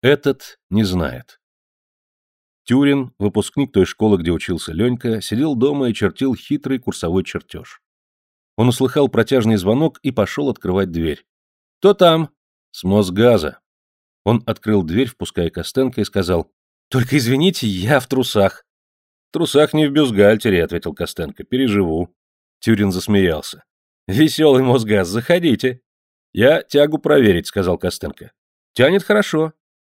Этот не знает. Тюрин, выпускник той школы, где учился Ленька, сидел дома и чертил хитрый курсовой чертеж. Он услыхал протяжный звонок и пошел открывать дверь. «Кто там?» «С Мосгаза». Он открыл дверь, впуская Костенко, и сказал, «Только извините, я в трусах». «В трусах не в бюстгальтере», — ответил Костенко, — «переживу». Тюрин засмеялся. «Веселый Мосгаз, заходите». «Я тягу проверить», — сказал Костенко. «Тянет хорошо».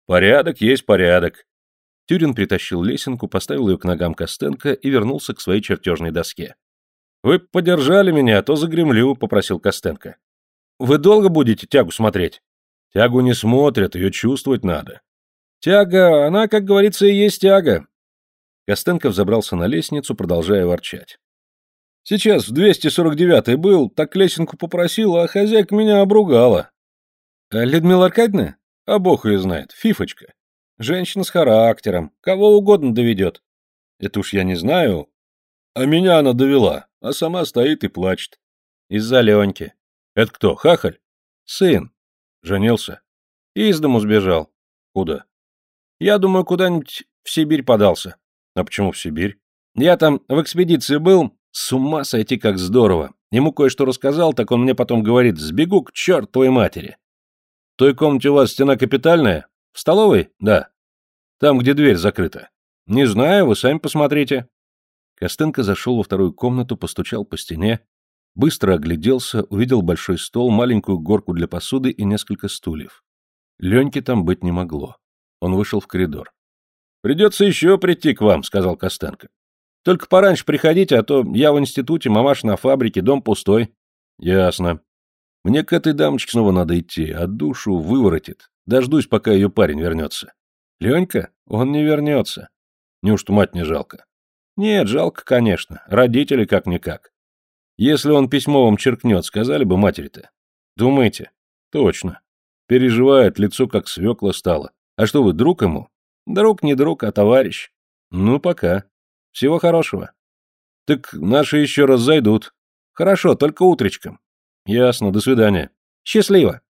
«Порядок есть порядок». Тюрин притащил лесенку, поставил ее к ногам Костенко и вернулся к своей чертежной доске. «Вы подержали меня, а то загремлю», — попросил Костенко. «Вы долго будете тягу смотреть?» «Тягу не смотрят, ее чувствовать надо». «Тяга, она, как говорится, и есть тяга». Костенко взобрался на лестницу, продолжая ворчать. «Сейчас в 249-й был, так лесенку попросил, а хозяйка меня обругала». «А Людмила Аркадьевна? А бог ее знает, фифочка. Женщина с характером, кого угодно доведет. Это уж я не знаю. А меня она довела, а сама стоит и плачет. Из-за Леньки. Это кто, хахаль? Сын. Женился. Из дому сбежал. Куда? Я думаю, куда-нибудь в Сибирь подался. А почему в Сибирь? Я там в экспедиции был, с ума сойти как здорово. Ему кое-что рассказал, так он мне потом говорит, сбегу к чертовой матери. Той комнате у вас стена капитальная? В столовой? Да. Там, где дверь закрыта. Не знаю, вы сами посмотрите. Костенко зашел во вторую комнату, постучал по стене, быстро огляделся, увидел большой стол, маленькую горку для посуды и несколько стульев. Леньки там быть не могло. Он вышел в коридор. «Придется еще прийти к вам», — сказал Костенко. «Только пораньше приходите, а то я в институте, мамаш на фабрике, дом пустой». «Ясно. Мне к этой дамочке снова надо идти, а душу выворотит. Дождусь, пока ее парень вернется. Ленька? Он не вернется. Неужто мать не жалко? Нет, жалко, конечно. Родители как-никак. Если он письмо вам черкнет, сказали бы матери-то. Думаете? Точно. Переживает, лицо как свекла стало. А что вы, друг ему? Друг не друг, а товарищ. Ну, пока. Всего хорошего. Так наши еще раз зайдут. Хорошо, только утречком. Ясно, до свидания. Счастливо.